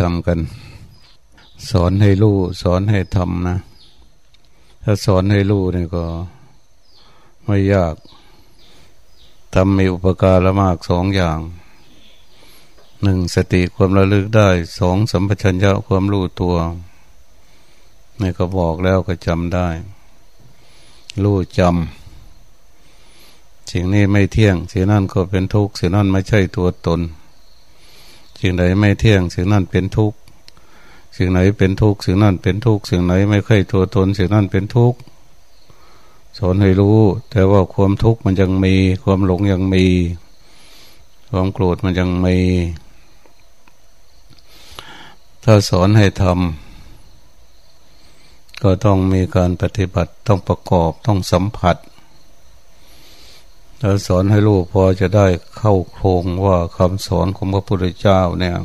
ทำกัน สอนให้รู้สอนให้ทำนะ ถ้าสอนให้รู้เนี่ยก็ไม่ยากทำมีอุปการะมากสองอย่างหนึ่งสติความระลึกได้สองสัมปชัญญะความรู้ตัวนี่ก็บอกแล้วก็จำได้ รู้จำสิ่งนี้ไม่เที่ยงสิ่งนั้นก็เป็นทุกข์สิ่งนั้นไม่ใช่ตัวตน สิ่งไหนไม่เที่ยงสิ่งนั้นเป็นทุกข์สิ่งไหนเป็นทุกข์สิ่งนั้นเป็นทุกข์สิ่งไหนไม่ค่อยตัวตนสิ่งนั้นเป็นทุกข์สอนให้รู้ แต่ว่าความทุกข์มันยังมี ความหลงยังมี ความโกรธมันยังมีถ้าสอนให้ทำก็ต้องมีการปฏิบัติต้องประกอบต้องสัมผัส ถ้าสอนให้ลูกพอจะได้เข้าโครงว่าคำสอนของพระพุทธเจ้าเนี่ย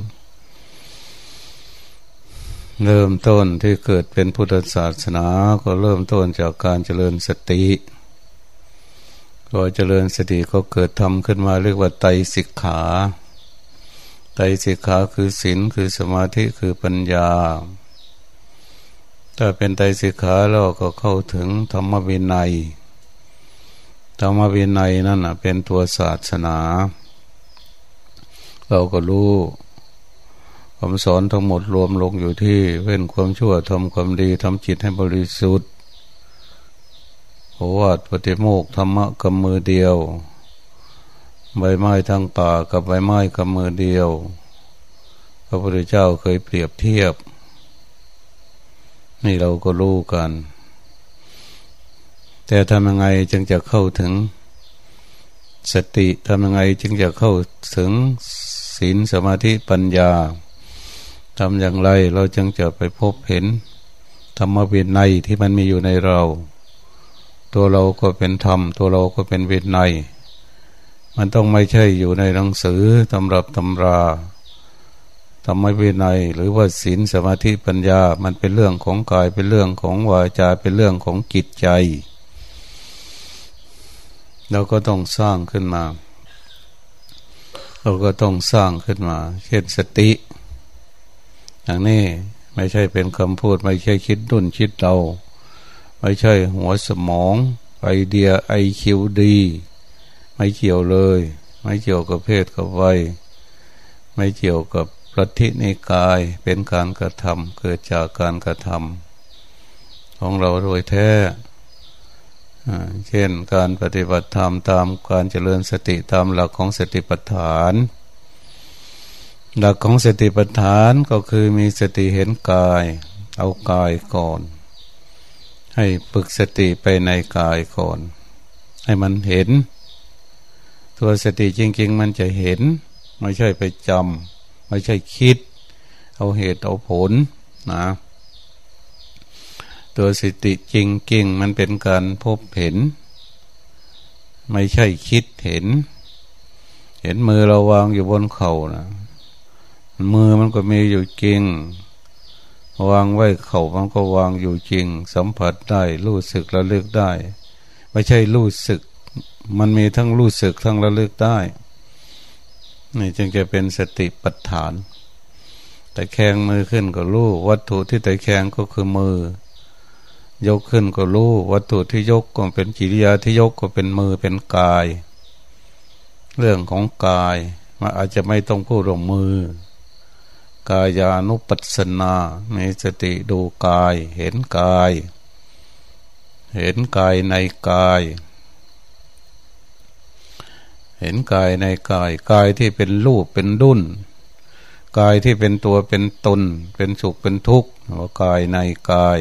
เริ่มต้นที่เกิดเป็นพุทธศาสนาก็เริ่มต้นจากการเจริญสติก็เจริญสติก็เกิดทำขึ้นมาเรียกว่าไตสิกขาไตสิกขาคือศีลคือสมาธิคือปัญญา ถ้าเป็นไตสิกขาเราก็เข้าถึงธรรมวินัย ธรรมวินัยนั่นเป็นตัวศาสนา เราก็รู้คำสอนทั้งหมดรวมลงอยู่ที่เว้นความชั่วทำความดีทำจิตให้บริสุทธิ์โอวาทปฏิโมกธรรมะกับมือเดียว ใบไม้ทางป่ากับใบไม้กับมือเดียว พระพุทธเจ้าเคยเปรียบเทียบ นี่เราก็รู้กัน แต่ทำยังไงจึงจะเข้าถึงสติทำยังไงจึงจะเข้าถึงศีลสมาธิปัญญาทำอย่างไรเราจึงจะไปพบเห็น ธรรมวินัยที่มันมีอยู่ในเรา ตัวเราก็เป็นธรรม ตัวเราก็เป็นวินัยมันต้องไม่ใช่อยู่ในหนังสือตำรับตำราธรรมวินัยหรือว่าศีลสมาธิปัญญา มันเป็นเรื่องของกายเป็นเรื่องของวาจาเป็นเรื่องของจิตใจ เราก็ต้องสร้างขึ้นมา เราก็ต้องสร้างขึ้นมา เช่นสติ อย่างนี้ไม่ใช่เป็นคำพูด ไม่ใช่คิดดุนคิดเรา ไม่ใช่หัวสมองไอเดียไอคิวดี ไม่เกี่ยวเลย ไม่เกี่ยวกับเพศกับวัยไม่เกี่ยวกับประทิในกายเป็นการกระทำเกิดจากการกระทำของเราโดยแท้ เช่นการปฏิบัติธรรมตามการเจริญสติตามหลักของสติปัฏฐาน หลักของสติปัฏฐานก็คือมีสติเห็นกาย เอากายก่อน ให้ฝึกสติไปในกายก่อน ให้มันเห็น ตัวสติจริง ๆ มันจะเห็น ไม่ใช่ไปจำไม่ใช่คิด เอาเหตุเอาผลนะ ตัวสติจริงจริงมันเป็นการพบเห็น ไม่ใช่คิดเห็น เห็นมือเราวางอยู่บนเข่านะมือมันก็มีอยู่จริง วางไว้เข่ามันก็วางอยู่จริง สัมผัสได้รู้สึกระลึกได้ ไม่ใช่รู้สึก มันมีทั้งรู้สึกทั้งระลึกได้นี่จึงจะเป็นสติปัฏฐาน แต่แขงมือขึ้นก็รู้วัตถุที่แต่แขงก็คือมือ ยกขึ้นก็รู้ วัตถุที่ยกก็เป็นกิริยาที่ยกก็เป็นมือเป็นกาย เรื่องของกายมันอาจจะไม่ต้องพูดลงมือ กายานุปัสสนามีสติดูกาย เห็นกาย เห็นกายในกาย เห็นกายในกาย กายที่เป็นรูปเป็นดุนกายที่เป็นตัวเป็นตน เป็นสุขเป็นทุกข์ว่ากายในกาย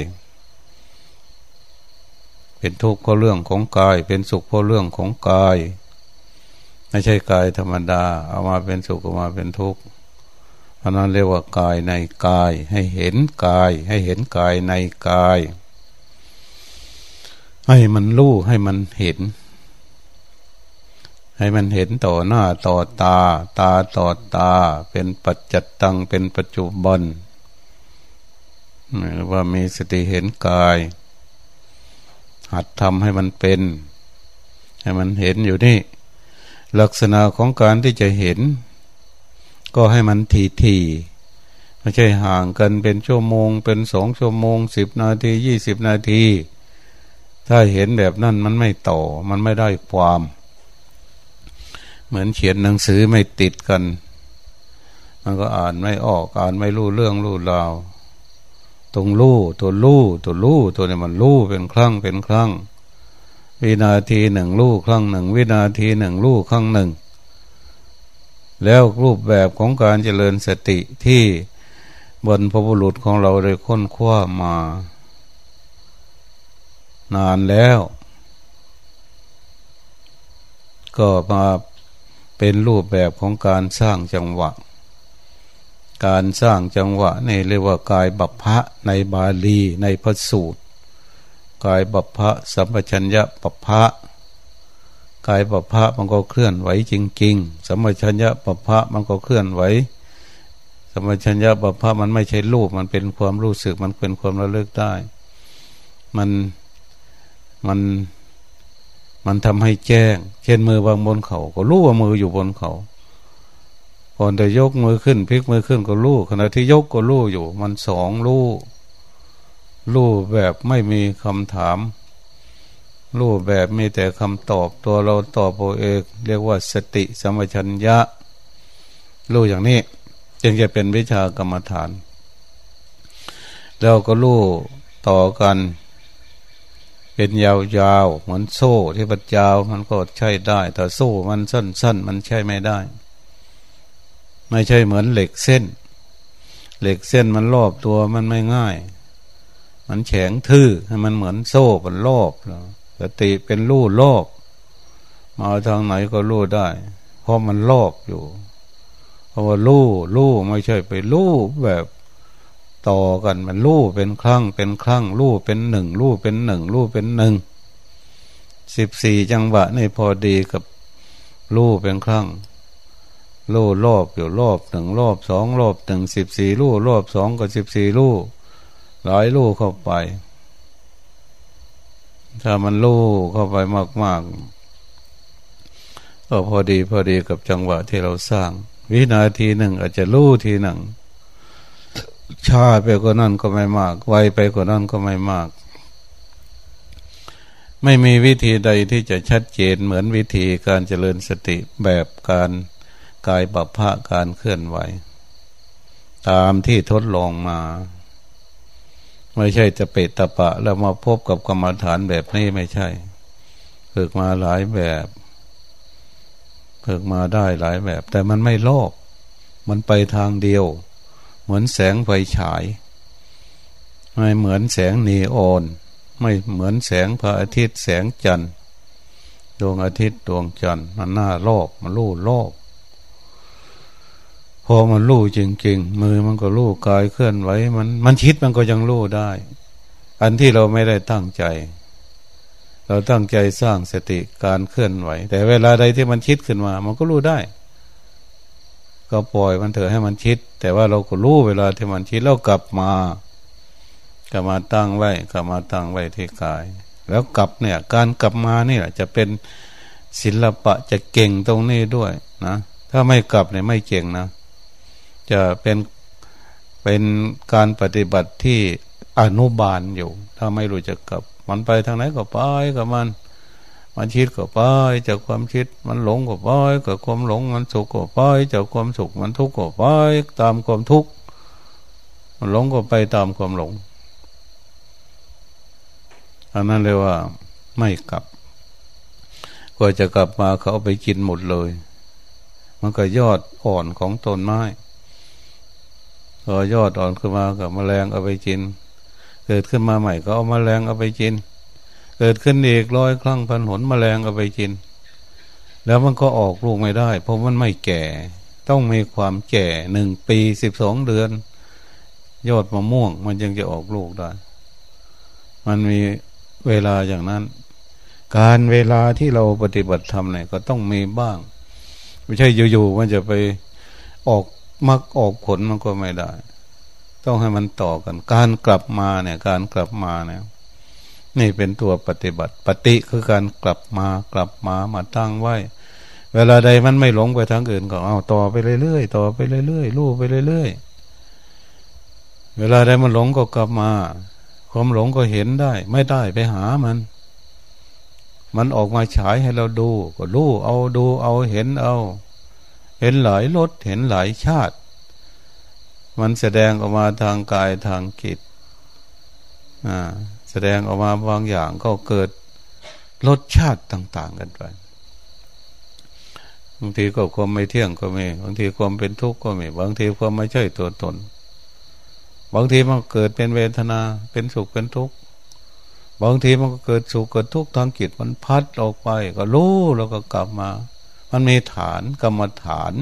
เป็นทุกข์เพราะเรื่องของกาย เป็นสุขเพราะเรื่องของกาย ไม่ใช่กายธรรมดา เอามาเป็นสุขเอามาเป็นทุกข์เพราะนั้นเรียกว่ากายในกาย ให้เห็นกาย ให้เห็นกายในกาย ให้มันรู้ให้มันเห็น ให้มันเห็นต่อหน้าต่อตา ตาต่อตา เป็นปัจจัตตังเป็นปัจจุบันว่ามีสติเห็นกาย หัดทำให้มันเป็น ให้มันเห็นอยู่นี่ ลักษณะของการที่จะเห็น ก็ให้มันทีทีไม่ใช่ห่างกันเป็นชั่วโมง เป็นสองชั่วโมงสิบนาทียี่สิบนาที ถ้าเห็นแบบนั้นมันไม่ต่อ มันไม่ได้ความ เหมือนเขียนหนังสือไม่ติดกัน มันก็อ่านไม่ออกอ่านไม่รู้เรื่องรู้ราว ตรงรู้ตัวรู้ตัวรู้ตัวนี้มันรู้เป็นครั้งเป็นครั้งวินาทีหนึ่งรู้ครั้งหนึ่ง วินาทีหนึ่งรู้ครั้งหนึ่ง แล้วรูปแบบของการเจริญสติที่บนพระบุรุษของเราได้ค้นคว้ามานานแล้ว ก็มาเป็นรูปแบบของการสร้างจังหวะ การสร้างจังหวะนี่เรียกว่ากายบัพพะในบาลีในพระสูตร กายบัพพะสัมปชัญญะบัพพะกายบัพพะมันก็เคลื่อนไหวจริงๆสัมปชัญญะบัพพะมันก็เคลื่อนไหวสัมปชัญญะบัพพะมันไม่ใช่รูป มันเป็นความรู้สึก มันเป็นความระลึกได้ มัน มัน มันทำให้แจ้ง เช่นมือวางบนเขา ก็รู้ว่ามืออยู่บนเขา ก่อนจะยกมือขึ้นพลิกมือขึ้นก็รู้ขณะที่ยกก็รู้อยู่ มันสองรู้รู้แบบไม่มีคำถามรู้แบบมีแต่คำตอบตัวเราตอบตัวเองเรียกว่าสติสมัชัญญะรู้อย่างนี้ จึงจะเป็นวิชากรรมฐาน แล้วก็รู้ต่อกัน เป็นยาวๆเหมือนโซ่ที่ปัดยาวมันก็ใช้ได้ แต่โซ่มันสั้นๆ มันใช้ไม่ได้ ไม่ใช่เหมือนเหล็กเส้น เหล็กเส้นมันรอบตัวมันไม่ง่าย มันแข็งทื่อให้มันเหมือนโซ่มันรอบสติเป็นลู่รอบมาทางไหนก็ลู่ได้ เพราะมันรอบอยู่ เพราะว่าลู่ลู่ไม่ใช่ไปลู่แบบต่อกันมันลู่เป็นครั้งเป็นครั้งลู่เป็นหนึ่งลู่เป็นหนึ่งลู่เป็นหนึ่งสิบสี่จังหวะนี่พอดีกับลู่เป็นครั้ง ลู่รอบอยู่รอบหนึ่งรอบสองรอบหนึ่งสิบสี่ลู่รอบสองก็สิบสี่ลู่หลายลู่เข้าไป ถ้ามันลู่เข้าไปมากๆก็พอดีพอดีกับจังหวะที่เราสร้าง วินาทีหนึ่งอาจจะลู่ทีหนึ่งช้าไปกว่านั้นก็ไม่มาก ไวไปกว่านั้นก็ไม่มาก ไม่มีวิธีใดที่จะชัดเจนเหมือนวิธีการเจริญสติแบบการ กายบัพพะการเคลื่อนไหว ตามที่ทดลองมา ไม่ใช่จะเปตตะปะ แล้วมาพบกับกรรมฐานแบบนี้ไม่ใช่ ฝึกมาหลายแบบฝึกมาได้หลายแบบ แต่มันไม่โลกมันไปทางเดียว เหมือนแสงไฟฉาย ไม่เหมือนแสงนีออนไม่เหมือนแสงพระอาทิตย์แสงจันทร์ดวงอาทิตย์ดวงจันทร์มันหน้าโลกมันรู้โลก พอมันรู้จริงๆ มือมันก็รู้กายเคลื่อนไหวมันมันคิดมันก็ยังรู้ได้ อันที่เราไม่ได้ตั้งใจ เราตั้งใจสร้างสติการเคลื่อนไหว แต่เวลาใดที่มันคิดขึ้นมา มันก็รู้ได้ ก็ปล่อยมันเถอะให้มันคิด แต่ว่าเราก็รู้เวลาที่มันคิดแล้วกลับมากลับมาตั้งไว้กลับมาตั้งไว้ที่กาย แล้วกลับเนี่ย การกลับมานี่แหละจะเป็นศิลปะจะเก่งตรงนี้ด้วยนะถ้าไม่กลับเนี่ยไม่เก่งนะ จะเป็นเป็นการปฏิบัติที่อนุบาลอยู่ ถ้าไม่รู้จะกลับ มันไปทางไหนก็ไปกับมัน มันคิดก็ไปจากความคิด มันหลงก็ไปกับความหลง มันสุขก็ไปจากความสุข มันทุกข์ก็ไปตามความทุกข์ มันหลงก็ไปตามความหลง อันนั้นเลยว่าไม่กลับก็จะกลับมาเขาเอาไปกินหมดเลย มันก็ยอดอ่อนของต้นไม้ พอยอดอ่อนขึ้นมากับมแมลงเอาไปกิน เกิดขึ้นมาใหม่ก็เอามแมลงเอาไปกิน เกิดขึ้นอีกร้อยครั้งพันหนมแมลงเอาไปกิน แล้วมันก็ออกลูกไม่ได้ เพราะมันไม่แก่ ต้องมีความแก่หนึ่งปีสิบสองเดือน ยอดมะม่วง มันยังจะออกลูกได้ มันมีเวลาอย่างนั้น การเวลาที่เราปฏิบัติธรรมเนี่ยก็ต้องมีบ้าง ไม่ใช่อยู่ๆมันจะไปออก มักออกผลมันก็ไม่ได้ ต้องให้มันต่อกัน การกลับมาเนี่ย การกลับมาเนี่ยนี่เป็นตัวปฏิบัติ ปฏิคือการกลับมากลับมามาตั้งไว้ เวลาใดมันไม่หลงไปทางอื่นก็เอาต่อไปเรื่อยๆต่อไปเรื่อยๆลู่ไปเรื่อยๆเวลาได้มันหลงก็กลับมา ความหลงก็เห็นได้ ไม่ได้ไปหามัน มันออกมาฉายให้เราดู ก็รู้เอาดูเอาเห็นเอา เห็นหลายรสเห็นหลายชาติ มันแสดงออกมาทางกายทางจิตอ่าแสดงออกมาบางอย่างก็เกิดรสชาติต่าง ๆ กันไปบางทีก็ความไม่เที่ยงก็มีบางทีความเป็นทุกข์ก็มีบางทีความไม่ใช่ตัวตน บางทีมันเกิดเป็นเวทนาเป็นสุขเป็นทุกข์บางทีมันก็เกิดสุขเกิดทุกข์ทางจิตมันพัดออกไป ก็รู้แล้วก็กลับมา มันมีฐานกรรมฐาน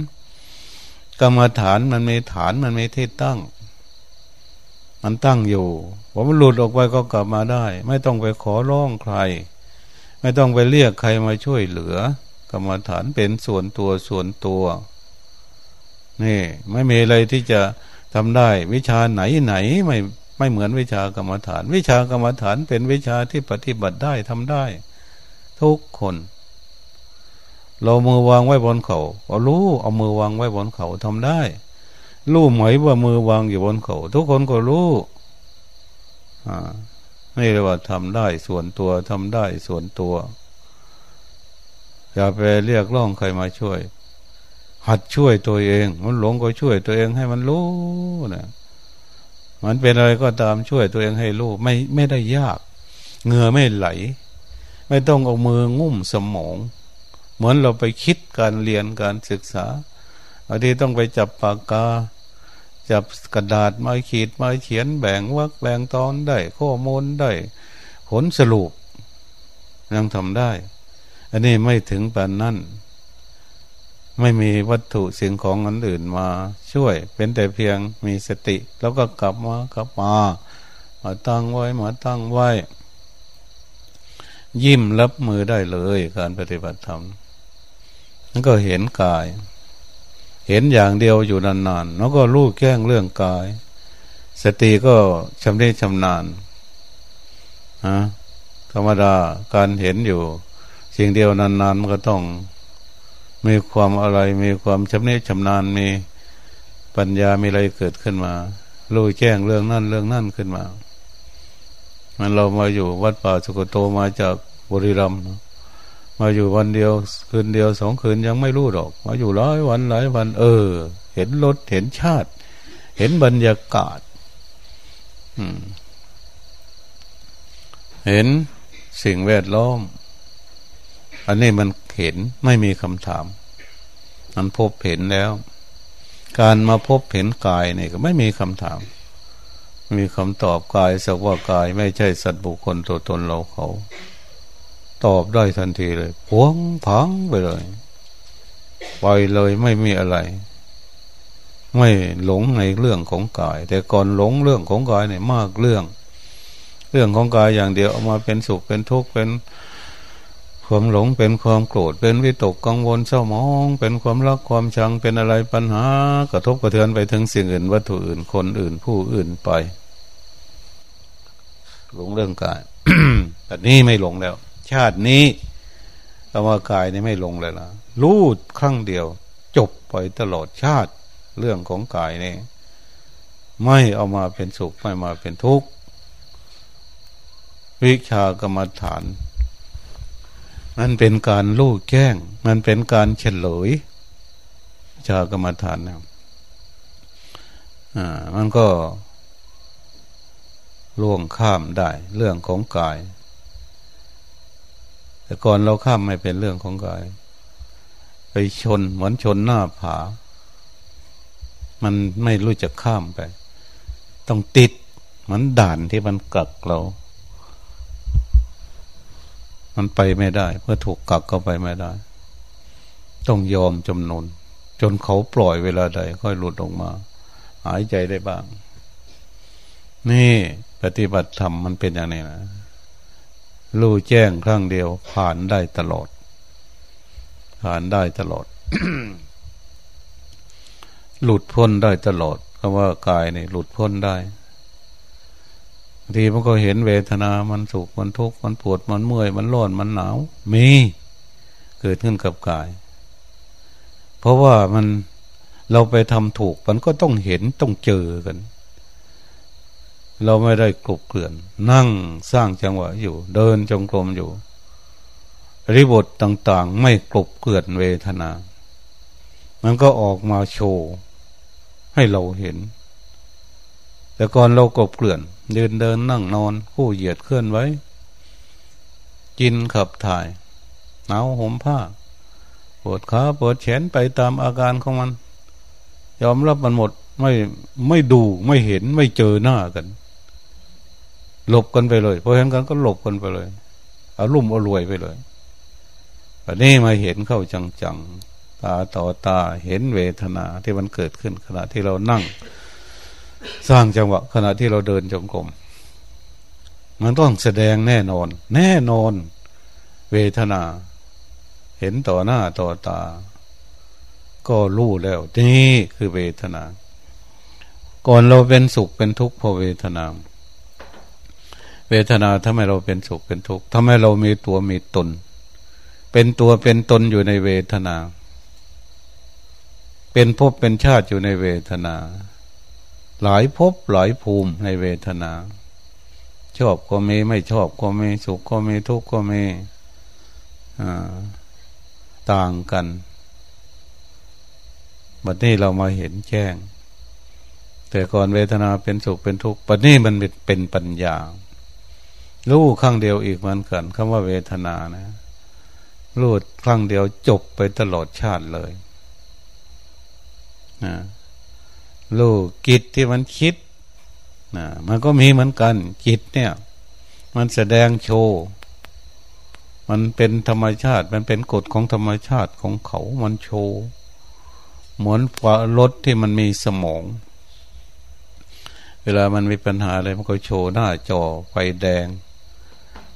กรรมฐานมันมีฐานมันมีที่ตั้ง มันตั้งอยู่ผมมันหลุดออกไปก็กลับมาได้ ไม่ต้องไปขอร้องใคร ไม่ต้องไปเรียกใครมาช่วยเหลือ กรรมฐานเป็นส่วนตัวส่วนตัวนี่ไม่มีอะไรที่จะทำได้ วิชาไหนไหนไม่ไม่เหมือนวิชากรรมฐาน วิชากรรมฐานเป็นวิชาที่ปฏิบัติได้ทำได้ ทุกคน เรามือวางไว้บนเขาเอารู้เอามือวางไว้บนเขาทำได้ รู้ไหมว่ามือวางอยู่บนเขาทุกคนก็รู้อ่านี่เรียกว่าทำได้ส่วนตัวทำได้ส่วนตัว อย่าไปเรียกร้องใครมาช่วย หัดช่วยตัวเอง มันหลงก็ช่วยตัวเองให้มันรู้นะมันเป็นอะไรก็ตามช่วยตัวเองให้รู้ไม่ไม่ได้ยากเหงื่อไม่ไหล ไม่ต้องเอามืองุ่มสมอง เหมือนเราไปคิดการเรียนการศึกษาบางทีต้องไปจับปากกา จับกระดาษมาขีดมาเขียนแบ่งวักแบ่งตอนได้ ข้อมูลได้ ผลสรุปยังทำได้ อันนี้ไม่ถึงปานนั้นไม่มีวัตถุสิ่งของอันอื่นมาช่วย เป็นแต่เพียงมีสติ แล้วก็กลับมากลับมามาตั้งไว้มาตั้งไว้ ยิ้มรับมือได้เลยการปฏิบัติธรรม นั่นก็เห็นกาย เห็นอย่างเดียวอยู่นานๆแล้วก็รู้แก้งเรื่องกาย สติก็ชำนิชำนาญฮะธรรมดาการเห็นอยู่ สิ่งเดียวนานๆมันก็ต้อง มีความอะไร มีความชำนิชำนาญมีปัญญามีอะไรเกิดขึ้นมารู้แจ้งเรื่องนั่นเรื่องนั่นขึ้นมา มันเรามาอยู่วัดป่าสุกโตมาจากบุรีรัมย์ มาอยู่วันเดียวคืนเดียวสองคืนยังไม่รู้หรอก มาอยู่หลายวันหลายวัน เออ เห็นรถเห็นชาติ เห็นบรรยากาศเห็นสิ่งแวดล้อม อันนี้มันเห็นไม่มีคำถาม มันพบเห็นแล้ว การมาพบเห็นกายนี่ก็ไม่มีคำถาม มีคำตอบกายสักว่ากายไม่ใช่สัตว์บุคคลตัวตนเราเขา ตอบได้ทันทีเลยพวงพังไปเลยไปเลยไม่มีอะไร ไม่หลงในเรื่องของกาย แต่ก่อนหลงเรื่องของกายเนี่ยมากเรื่อง เรื่องของกายอย่างเดียวเอามาเป็นสุขเป็นทุกข์เป็นความหลงเป็นความโกรธเป็นวิตกกังวลเศร้าหมอง เป็นความรักความชังเป็นอะไรปัญหา กระทบกระเทือนไปถึงสิ่งอื่นวัตถุอื่นคนอื่นผู้อื่นไป หลงเรื่องกายแต่นี้ไม่หลงแล้ว ชาตินี้คำว่ากายนี่ไม่ลงเลยนะรู้ครั้งเดียว จบไปตลอดชาติเรื่องของกายนี่ไม่เอามาเป็นสุขไม่มาเป็นทุกข์วิชากรรมฐาน มันเป็นการลู่แก้ง มันเป็นการเฉลยชากรรมฐานนะอ่ามันก็ล่วงข้ามได้ เรื่องของกาย แต่ก่อนเราข้ามไม่เป็นเรื่องของกาย ไปชนเหมือนชนหน้าผา มันไม่รู้จะข้ามไป ต้องติดเหมือนด่านที่มันกักเรา มันไปไม่ได้ เพื่อถูกกักก็ไปไม่ได้ ต้องยอมจำนนจนเขาปล่อยเวลาใด ค่อยหลุดออกมา หายใจได้บ้าง นี่ปฏิบัติธรรมมันเป็นอย่างนี้นะ รู้แจ้งครั้งเดียว ผ่านได้ตลอด ผ่านได้ตลอด หลุดพ้นได้ตลอดคำว่ากายนี่หลุดพ้นได้ทีมันก็เห็นเวทนา มันสุข มันทุกข์ มันปวด มันเมื่อย มันร้อน มันหนาว มี เกิดขึ้นกับกาย เพราะว่ามันเราไปทำถูก มันก็ต้องเห็น ต้องเจอกัน เราไม่ได้กลุบเกลื่อน นั่งสร้างจังหวะอยู่ เดินจงกรมอยู่ริบทต่างๆ ไม่กลุบเกลื่อนเวทนา มันก็ออกมาโชว์ให้เราเห็น แต่ก่อนเรากบเกลื่อน เดินเดินนั่งนอน คู่เหยียดเคลื่อนไว้ กินขับถ่ายหนาวห่มผ้าปวดขาปวดแขนไปตามอาการของมัน ยอมรับมันหมดไม่ไม่ดูไม่เห็นไม่เจอหน้ากัน หลบกันไปเลยพอเห็นกันก็หลบกันไปเลยเอารุ่มเอารวยไปเลยอันนี้มาเห็นเข้าจังๆตาต่อตาเห็นเวทนาที่มันเกิดขึ้นขณะที่เรานั่ง สร้างจังหวะขณะที่เราเดินจงกรมมันต้องแสดงแน่นอน แน่นอน เวทนา เห็นต่อหน้าต่อตา ก็รู้แล้ว นี่คือเวทนา ก่อนเราเป็นสุขเป็นทุกข์เพราะเวทนา เวทนาทำให้เราเป็นสุขเป็นทุกข์ทำให้เรามีตัวมีตน เป็นตัวเป็นตนอยู่ในเวทนา เป็นภพเป็นชาติอยู่ในเวทนา หลายภพหลายภูมิในเวทนา ชอบก็มีไม่ชอบก็มีสุขก็มีทุกข์ก็มีต่างกันบัดนี้เรามาเห็นแจ้ง แต่ก่อนเวทนาเป็นสุขเป็นทุกข์บัดนี้มันเป็นปัญญา รู้ครั้งเดียวอีกเหมือนกันคำว่าเวทนานะรู้ครั้งเดียวจบไปตลอดชาติเลยนะรู้กิจที่มันคิดนะมันก็มีเหมือนกัน จิตเนี่ย มันแสดงโชว์มันเป็นธรรมชาติ มันเป็นกฎของธรรมชาติของเขา มันโชว์เหมือนรถที่มันมีสมอง เวลามันมีปัญหาอะไรมันก็โชว์หน้าจอไฟแดง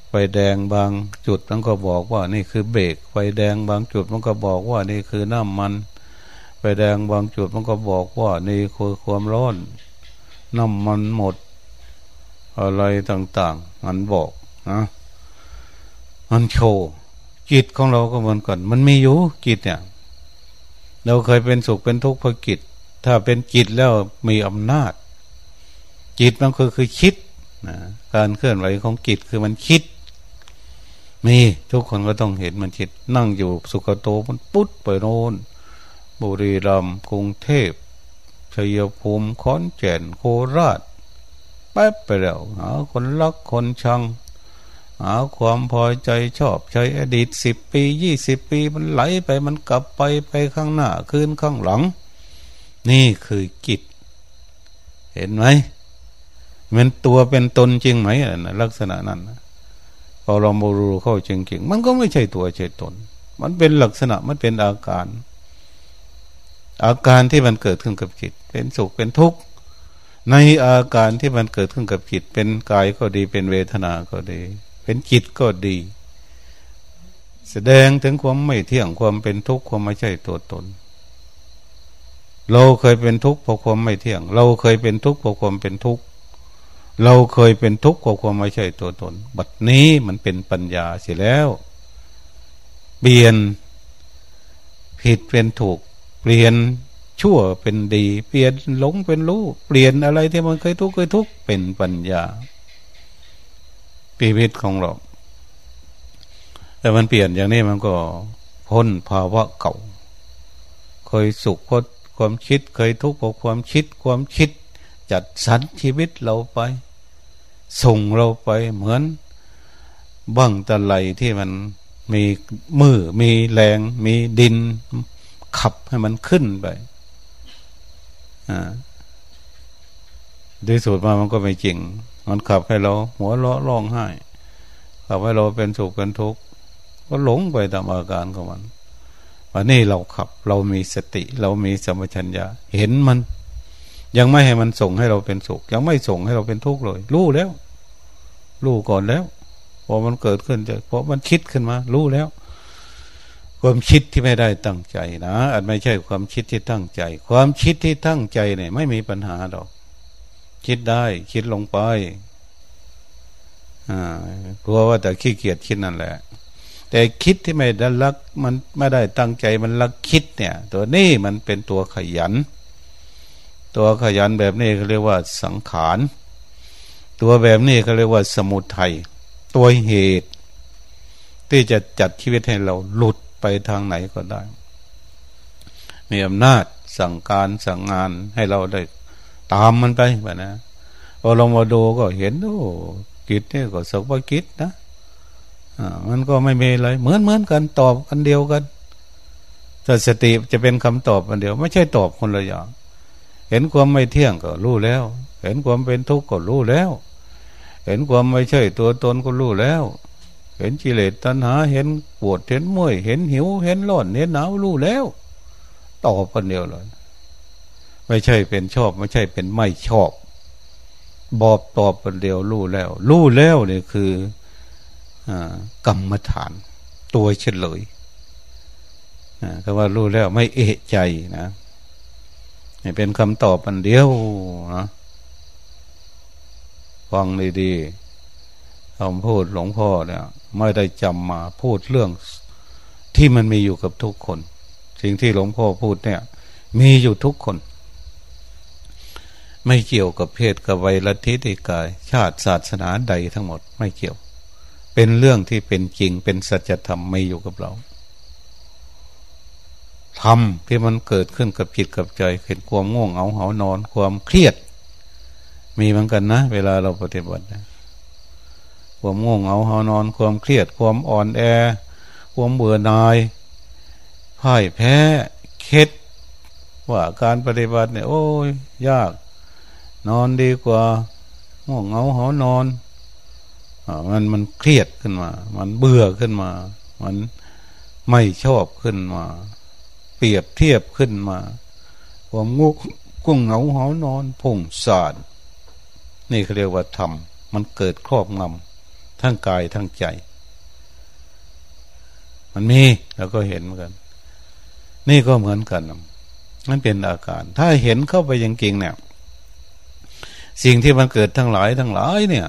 ไฟแดงบางจุดมันก็บอกว่านี่คือเบรก ไฟแดงบางจุดมันก็บอกว่านี่คือน้ำมัน ไฟแดงบางจุดมันก็บอกว่านี่คือความร้อน น้ำมันหมด อะไรต่าง ๆ มันบอกนะมันโชว์จิตของเราก็เหมือนกันมันมีอยู่จิตเนี่ย เราเคยเป็นสุขเป็นทุกข์เพราะจิต ถ้าเป็นจิตแล้วมีอำนาจ จิตมันคือคือคิดนะการเคลื่อนไหวของจิตคือมันคิด มีทุกคนก็ต้องเห็นมันคิดนั่งอยู่สุขโตมันปุ๊ดไปโน่นบุรีรัมย์กรุงเทพชัยภูมิขอนแก่นโคราชแป๊บไปแล้วหาคนรักคนชังหาความพอใจชอบใจอดีตสิบปียี่สิบปีมันไหลไปมันกลับไปไปข้างหน้าคืนข้างหลัง นี่คือกิจ เห็นไหมมันตัวเป็นตนจริงไหมลักษณะนั้น พอเราโมรูเข้าจริงๆมันก็ไม่ใช่ตัวใช่ตน มันเป็นลักษณะมันเป็นอาการ อาการที่มันเกิดขึ้นกับจิต เป็นสุขเป็นทุกข์ในอาการที่มันเกิดขึ้นกับจิต เป็นกายก็ดี เป็นเวทนาก็ดี เป็นจิตก็ดี แสดงถึงความไม่เที่ยงความเป็นทุกข์ความไม่ใช่ตัวตน เราเคยเป็นทุกข์เพราะความไม่เที่ยง เราเคยเป็นทุกข์เพราะความเป็นทุกข์ เราเคยเป็นทุกข์กับความไม่ใช่ตัวตน บัดนี้มันเป็นปัญญาเสียแล้ว เปลี่ยนผิดเป็นถูก เปลี่ยนชั่วเป็นดี เปลี่ยนหลงเป็นรู้ เปลี่ยนอะไรที่มันเคยทุกข์เคยทุกข์เป็นปัญญาปีวิตของเรา แต่มันเปลี่ยนอย่างนี้มันก็พ้นภาวะเก่า เคยสุขเพราะความคิด เคยทุกข์เพราะความคิด ความคิด จัดสรรชีวิตเราไป ส่งเราไปเหมือนบังตะไลที่มันมีมือมีแรง มีดิน ขับให้มันขึ้นไปอ่าดีสุดมามันก็ไม่จริง มันขับให้เรา หัวเราะร้องไห้ขับให้เราเป็นสุขเป็นทุกข์ก็หลงไปตามอาการของมันวันนี้เราขับ เรามีสติ เรามีสมชัญญะเห็นมัน ยังไม่ให้มันส่งให้เราเป็นสุข ยังไม่ส่งให้เราเป็นทุกข์เลย รู้แล้ว รู้ก่อนแล้ว พอมันเกิดขึ้นจะเพราะมันคิดขึ้นมา รู้แล้ว ความคิดที่ไม่ได้ตั้งใจนะอาจไม่ใช่ความคิดที่ตั้งใจ ความคิดที่ตั้งใจเนี่ย ไม่มีปัญหาหรอก คิดได้คิดลงไปอ่ากลัวว่าแต่ขี้เกียจคิดนั่นแหละ แต่คิดที่ไม่ได้ลัก มันไม่ได้ตั้งใจมันลักคิดเนี่ย ตัวนี้มันเป็นตัวขยัน ตัวขยันแบบนี้เขาเรียกว่าสังขาร ตัวแบบนี้เขาเรียกว่าสมุทัยตัวเหตุ ที่จะจัดชีวิตให้เราหลุดไปทางไหนก็ได้ มีอำนาจสั่งการสั่งงานให้เราได้ตามมันไปแบบนะพอเรามาดูก็เห็นโอ้กิจนี่ก็สักว่ากิจนะมันก็ไม่มีอะไรเหมือนเหมือนกันตอบอันเดียวกันแต่สติจะเป็นคำตอบอันเดียว ไม่ใช่ตอบคนละอย่าง เห็นความไม่เที่ยงก็รู้แล้ว เห็นความเป็นทุกข์ก็รู้แล้ว เห็นความไม่ใช่ตัวตนก็รู้แล้ว เห็นกิเลสตัณหา เห็นปวดเห็นเมื่อยเห็นหิว เห็นร้อนเห็นหนาวรู้แล้วตอบคนเดียวเลยไม่ใช่เป็นชอบ ไม่ใช่เป็นไม่ชอบ บอบตอบคนเดียวรู้แล้ว รู้แล้วเนี่ยคือกรรมฐาน ตัวเฉลยก็ว่ารู้แล้วไม่เอะใจนะ นี่เป็นคำตอบอันเดียวนะฟังดีๆคำพูดหลวงพ่อเนี่ยไม่ได้จำมาพูดเรื่องที่มันมีอยู่กับทุกคน สิ่งที่หลวงพ่อพูดเนี่ย มีอยู่ทุกคน ไม่เกี่ยวกับเพศกับวัยลัทธิติกาย ชาติศาสนาใดทั้งหมด ไม่เกี่ยว เป็นเรื่องที่เป็นจริงเป็นสัจธรรมไม่อยู่กับเรา ทำที่มันเกิดขึ้นกับจิตกับใจเห็นความง่วงเหงาเหานอน ความเครียด มีเหมือนกันนะ เวลาเราปฏิบัตินะความง่วงเหงาเหานอน ความเครียด ความอ่อนแอ ความเบื่อหน่ายพ่ายแพ้เคล็ดว่าการปฏิบัติเนี่ยโอ้ยยาก นอนดีกว่าง่วงเหงาหอนอนอมันมันเครียดขึ้นมา มันเบื่อขึ้นมา มันไม่ชอบขึ้นมา เปรียบเทียบขึ้นมา ความงุกุ้งเหงาหอนอนพุ่งสาดนี่เขาเรียกว่าธรรมมันเกิดครอบงำทั้งกายทั้งใจ มันมีแล้วก็เห็นเหมือนกัน นี่ก็เหมือนกันมันเป็นอาการ ถ้าเห็นเข้าไปยังจริงเนี่ย สิ่งที่มันเกิดทั้งหลายทั้งหลายเนี่ย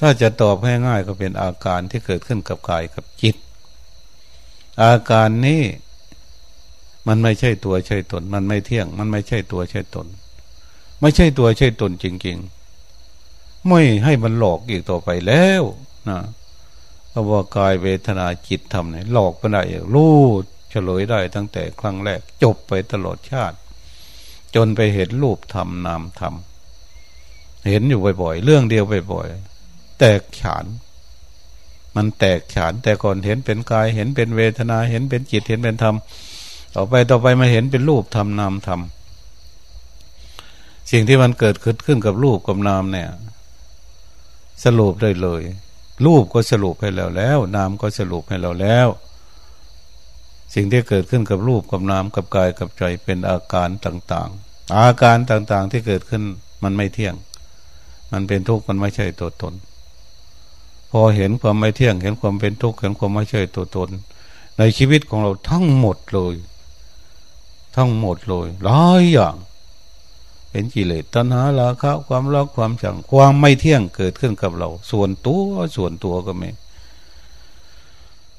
ถ้าจะตอบให้ง่ายก็เป็นอาการที่เกิดขึ้นกับกายกับจิต อาการนี้มันไม่ใช่ตัวใช่ตน มันไม่เที่ยง มันไม่ใช่ตัวใช่ตน ไม่ใช่ตัวใช่ตนจริง ๆ ไม่ให้มันหลอกอีกต่อไปแล้วนะเพว่ากายเวทนาจิตทำเนี่ยหลอกไปได้รู้เฉลยได้ตั้งแต่ครั้งแรกจบไปตลอดชาติ จนไปเห็นรูปธรรมนามธรรมเห็นอยู่บ่อยๆ เรื่องเดียวบ่อยๆ แตกฉาน มันแตกฉานแต่ก่อนเห็นเป็นกายเห็นเป็นเวทนาเห็นเป็นจิตเห็นเป็นธรรมต่อไปต่อไปมาเห็นเป็นรูปธรรมนามธรรมสิ่งที่มันเกิดขึ้นขึ้นกับรูปกับนามเนี่ย สรุปได้เลย รูปก็สรุปให้เราแล้ว นามก็สรุปให้เราแล้ว สิ่งที่เกิดขึ้นกับรูปกับนามกับกายกับใจเป็นอาการต่างๆ อาการต่างๆที่เกิดขึ้นมันไม่เที่ยง มันเป็นทุกข์มันไม่ใช่ตัวตน พอเห็นความไม่เที่ยง เห็นความเป็นทุกข์เห็นความไม่ใช่ตัวตน ในชีวิตของเราทั้งหมดเลย ทั้งหมดเลยหลายอย่างเป็นกิเลสตัณหาราคะความรักความชังความไม่เที่ยงเกิดขึ้นกับเรา ส่วนตัวส่วนตัวก็ไม่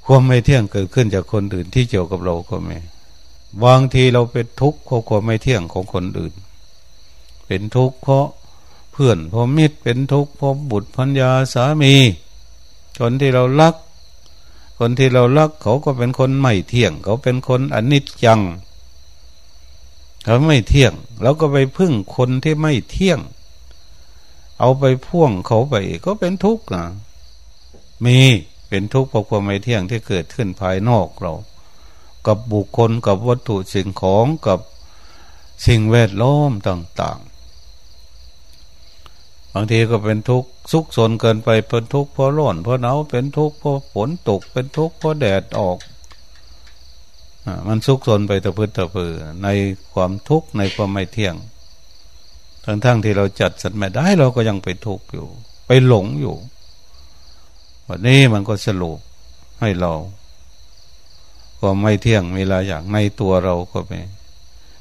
ความไม่เที่ยงเกิดขึ้นจากคนอื่นที่เกี่ยวกับเราก็ไม่บางทีเราเป็นทุกข์เพราะความไม่เที่ยงของคนอื่น เป็นทุกข์เพราะเพื่อนเพราะมิตรเป็นทุกข์เพราะบุตรพัญญาสามี คนที่เรารัก คนที่เรารัก เขาก็เป็นคนไม่เที่ยง เขาเป็นคนอนิจจัง เขาไม่เที่ยงเราก็ไปพึ่งคนที่ไม่เที่ยง เอาไปพ่วงเขาไปก็เป็นทุกข์นะมีเป็นทุกข์เพราะความไม่เที่ยงที่เกิดขึ้นภายนอกเรา กับบุคคลกับวัตถุสิ่งของกับสิ่งแวดล้อมต่างางทีก็เป็นทุกข์สุกสนเกินไปเป็นทุกข์เพราะร้อนเพราะหนาวเป็นทุกข์เพราะฝนตกเป็นทุกข์เพราะแดดออกมันสุกสนไปตะพื้นตะพือในความทุกข์ในความไม่เที่ยง ทั้งๆที่เราจัดสรรไม่ได้เราก็ยังไปทุกข์อยู่ ไปหลงอยู่ วันนี้มันก็สรุปให้เราก็ไม่เที่ยงมีหลายอย่างในตัวเราก็มี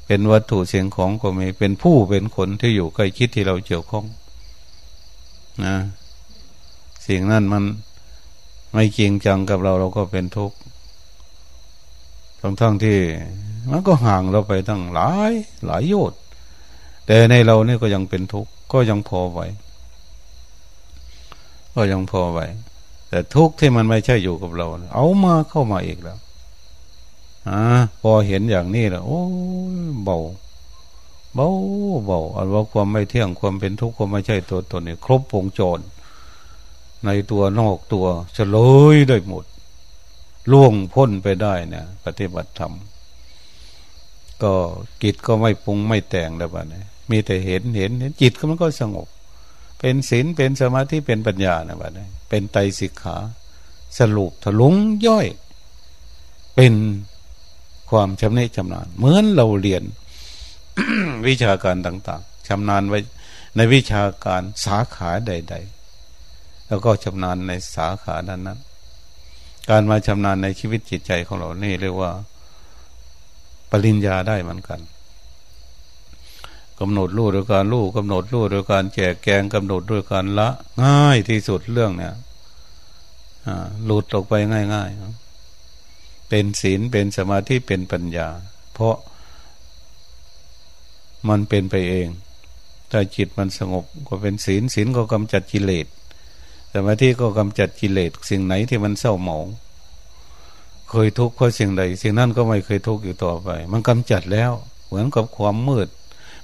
เป็นวัตถุเสียงของก็มีเป็นผู้เป็นคนที่อยู่ใกล้คิดที่เราเกี่ยวข้อง นะสิ่งนั้นมันไม่จริงจังกับเราเราก็เป็นทุกข์ทั้งทั้งที่มันก็ห่างเราไปตั้งหลายหลายโยชน์แต่ในเราเนี่ก็ยังเป็นทุกข์ก็ยังพอไหวก็ยังพอไหวแต่ทุกข์ที่มันไม่ใช่อยู่กับเรา เอามาเข้ามาอีกแล้วอ่าพอเห็นอย่างนี้แล้วโอ้เบา เบาเบาอันว่าความไม่เที่ยงความเป็นทุกข์ความไม่ใช่ตัวตนนี่ครบวงจร ในตัวนอกตัวเฉลยได้หมด ล่วงพ้นไปได้เนี่ยปฏิบัติธรรมก็จิตก็ไม่ปรุงไม่แต่งแล้วบ้านี้มีแต่เห็นเห็นเห็นจิตก็มันก็สงบ เป็นศีลเป็นสมาธิเป็นปัญญานะบ้านี้เป็นไตสิกขา สรุปถลุงย่อย เป็นความชำนิชำนาญเหมือนเราเรียน วิชาการต่างๆชำนาญไว้ในวิชาการสาขาใด ๆ แล้วก็ชำนาญในสาขานั้นนั้น การมาชำนาญในชีวิตจิตใจของเรานี่เรียกว่า ปริญญาได้เหมือนกันกำหนดรู้โดยการรู้กำหนดรู้โดยการแจกแกงกำหนดด้วยการละ ง่ายที่สุดเรื่องเนี่ยหลุดออกไปง่ายๆเป็นศีลเป็นสมาธิเป็นปัญญา เพราะ มันเป็นไปเอง ถ้าจิตมันสงบก็เป็นศีลศีลก็กำจัดกิเลสสมาธิก็กำจัดกิเลสสิ่งไหนที่มันเศร้าหมองเคยทุกข์เพราะสิ่งใด สิ่งนั้นก็ไม่เคยทุกข์อยู่ต่อไป มันกำจัดแล้ว เหมือนกับความมืด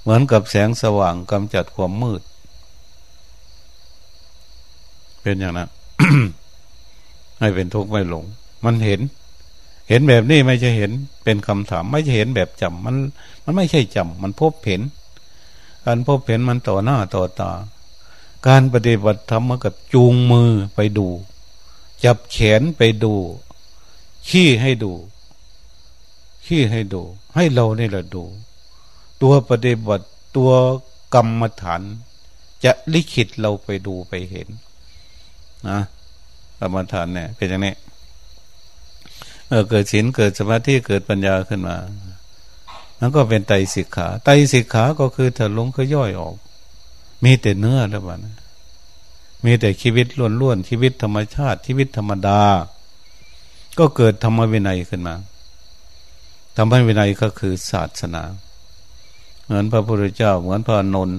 เหมือนกับแสงสว่างกำจัดความมืด เป็นอย่างนั้นให้เป็นทุกข์ไม่หลง มันเห็น เห็นแบบนี้ไม่ใช่เห็นเป็นคำถาม ไม่ใช่เห็นแบบจำมัน มันไม่ใช่จำมันพบเห็น การพบเห็นมันต่อหน้าต่อตา การปฏิบัติธรรมมากับจูงมือไปดู จับแขนไปดู ขี้ให้ดู ขี้ให้ดู ให้เราเนี่แหละดู ตัวปฏิบัติตัวกรรมฐาน จะลิขิตเราไปดูไปเห็นนะกรรมฐานเนี่ยเป็นอย่างนี้ เออเกิดศีลเกิดสมาธิเกิดปัญญาขึ้นมา มันก็เป็นไตสิกขา ไตสิกขาก็คือถลุงคือย่อยออก มีแต่เนื้อแล้วบ้านมีแต่ชีวิตล้วนๆชีวิตธรรมชาติชีวิตธรรมดา ก็เกิดธรรมวินัยขึ้นมาธรรมวินัยก็คือศาสนา เหมือนพระพุทธเจ้า เหมือนพระนนท์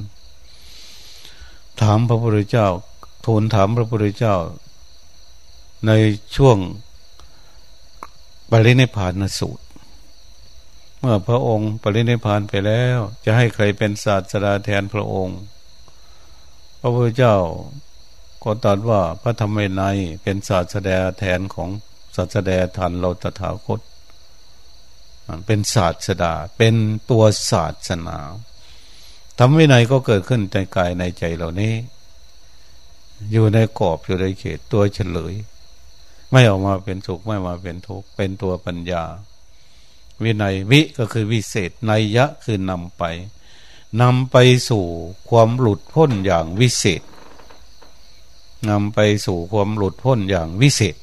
ถามพระพุทธเจ้าทูลถามพระพุทธเจ้า ในช่วง ปรินิพานสูตร เมื่อพระองค์ปรินิพานไปแล้ว จะให้ใครเป็นศาสดาแทนพระองค์ พระพุทธเจ้าก็ตรัสว่าพระธรรมในเป็นศาสดาแทนของศาสดาทันเราตถาคตเป็นศาสดา เป็นตัวศาสนาทำวินัยก็เกิดขึ้นในกายในใจเหล่านี้ อยู่ในกรอบอยู่ในเขตตัวเฉลย ไม่ออกมาเป็นสุขไม่มาเป็นทุกข์เป็นตัวปัญญา วินัยวิก็คือวิเศษนัยยะคือนำไปนำไปสู่ความหลุดพ้นอย่างวิเศษนำไปสู่ความหลุดพ้นอย่างวิเศษ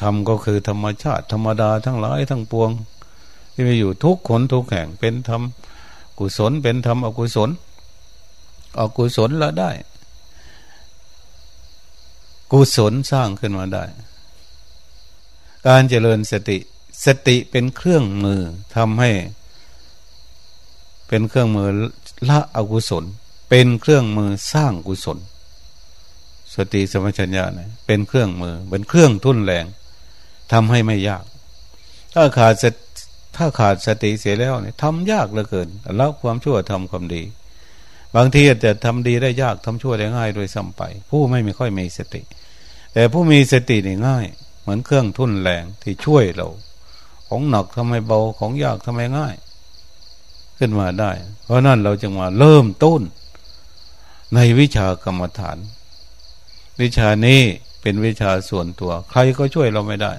ธรรมก็คือธรรมชาติธรรมดาทั้งหลายทั้งปวง ที่มีอยู่ทุกขนทุกแห่งเป็นธรรมกุศลเป็นธรรมอกุศล อกุศลละได้ กุศลสร้างขึ้นมาได้ การเจริญสติ สติเป็นเครื่องมือทำให้ เป็นเครื่องมือละอกุศล เป็นเครื่องมือสร้างกุศล สติสมัชัญญาเนี่ยเป็นเครื่องมือ เป็นเครื่องทุ่นแรงทำให้ไม่ยาก ถ้าขาดถ้าขาดสติเสียแล้วเนี่ยทำยากเหลือเกินละความชั่วทำความดีบางทีอาจจะทำดีได้ยากทำชั่วได้ง่ายโดยซ้าไป ผู้ไม่มีค่อยมีสติ แต่ผู้มีสตินี่ง่าย เหมือนเครื่องทุ่นแรงที่ช่วยเรา ของหนักทำไมเบาของยากทำไมง่าย ขึ้นมาได้ เพราะนั่นเราจึงมาเริ่มต้น ในวิชากรรมฐาน วิชานี้เป็นวิชาส่วนตัว ใครก็ช่วยเราไม่ได้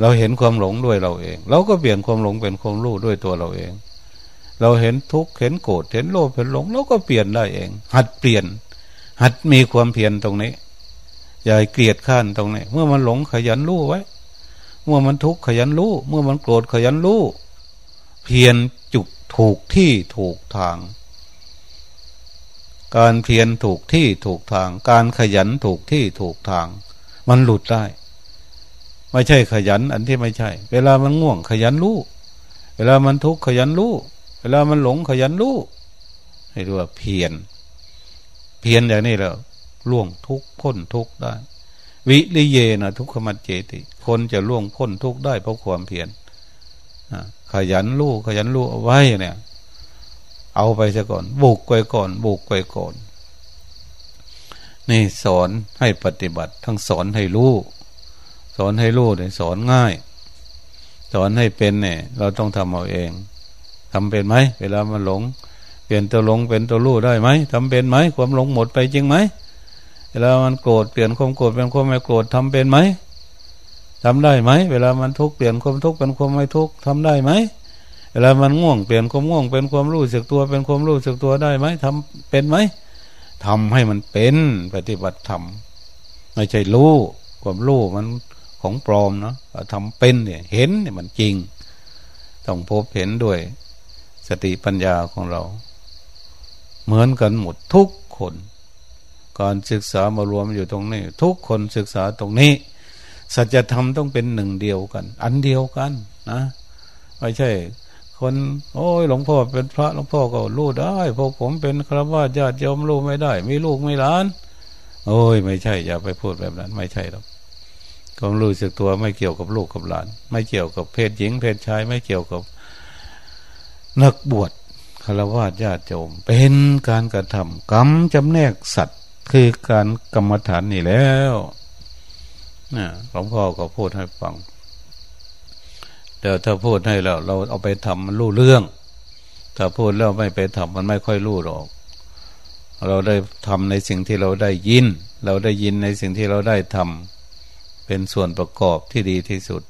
เราเห็นความหลงด้วยเราเอง เราก็เปลี่ยนความหลงเป็นความรู้ด้วยตัวเราเอง เราเห็นทุกข์เห็นโกรธเห็นโลภเห็นหลง เราก็เปลี่ยนได้เอง หัดเปลี่ยน หัดมีความเพียรตรงนี้ อย่าเกลียดข้านตรงนี้เมื่อมันหลงขยันรู้ไว้ เมื่อมันทุกข์ขยันรู้ เมื่อมันโกรธขยันรู้ เพียรจุกถูกที่ถูกทาง การเพียรถูกที่ถูกทาง การขยันถูกที่ถูกทาง มันหลุดได้ ไม่ใช่ขยันอันที่ไม่ใช่ เวลามันง่วงขยันรู้ เวลามันทุกข์ขยันรู้ เวลามันหลงขยันรู้ให้รู้ว่าเพียรเพียรอย่างนี้แล้ว ล่วงทุกพ้นทุกได้ วิริเยนะทุกขมัจเจติ คนจะล่วงพ้นทุกได้เพราะความเพียรขยันลู่ขยันลู่เอาไว้เนี่ย เอาไปซะก่อน บุกไปก่อน บุกไปก่อน นี่สอนให้ปฏิบัติ ทั้งสอนให้รู้สอนให้รู้เนี่ยสอนง่าย สอนให้เป็นเนี่ย เราต้องทำเอาเอง ทำเป็นไหมเวลามันหลง เปลี่ยนตัวหลงเป็นตัวรู้ได้ไหมทำเป็นไหมความหลงหมดไปจริงไหม เวลามันโกรธเปลี่ยนความโกรธเป็นความไม่โกรธทำเป็นไหมทำได้ไหม เวลามันทุกข์เปลี่ยนความทุกข์เป็นความไม่ทุกข์ทำได้ไหม เวลามันง่วงเปลี่ยนความง่วงเป็นความรู้สึกตัวเป็นความรู้สึกตัวได้ไหมทำเป็นไหมทำให้มันเป็นปฏิบัติธรรมไม่ใช่รู้ความรู้มันของปลอมเนาะทำเป็นเนี่ยเห็นเนี่ยมันจริง ต้องพบเห็นด้วย สติปัญญาของเรา เหมือนกันหมดทุกคน การศึกษามารวมอยู่ตรงนี้ ทุกคนศึกษาตรงนี้ สัจธรรมต้องเป็นหนึ่งเดียวกัน อันเดียวกันนะไม่ใช่ คน โอ้ยหลวงพ่อเป็นพระหลวงพ่อก็รู้ได้พวกผมเป็นครวญญาติโยมรู้ไม่ได้ มีลูกไม่หลาน โอ้ย ไม่ใช่ อย่าไปพูดแบบนั้น ไม่ใช่หรอกความรู้สึกตัวไม่เกี่ยวกับลูกกับหลาน ไม่เกี่ยวกับเพศหญิง เพศชายไม่เกี่ยวกับนักบวชคารวะญาติโยมเป็นการกระทำกรรมจำแนกสัตว์ คือการกรรมฐานนี่แล้วนะหลวงพ่อก็พูดให้ฟังเดี๋ยวถ้าพูดให้แล้ว เราเอาไปทำมันรู้เรื่อง ถ้าพูดแล้วไม่ไปทำมันไม่ค่อยรู้หรอก เราได้ทำในสิ่งที่เราได้ยิน เราได้ยินในสิ่งที่เราได้ทำเป็นส่วนประกอบที่ดีที่สุด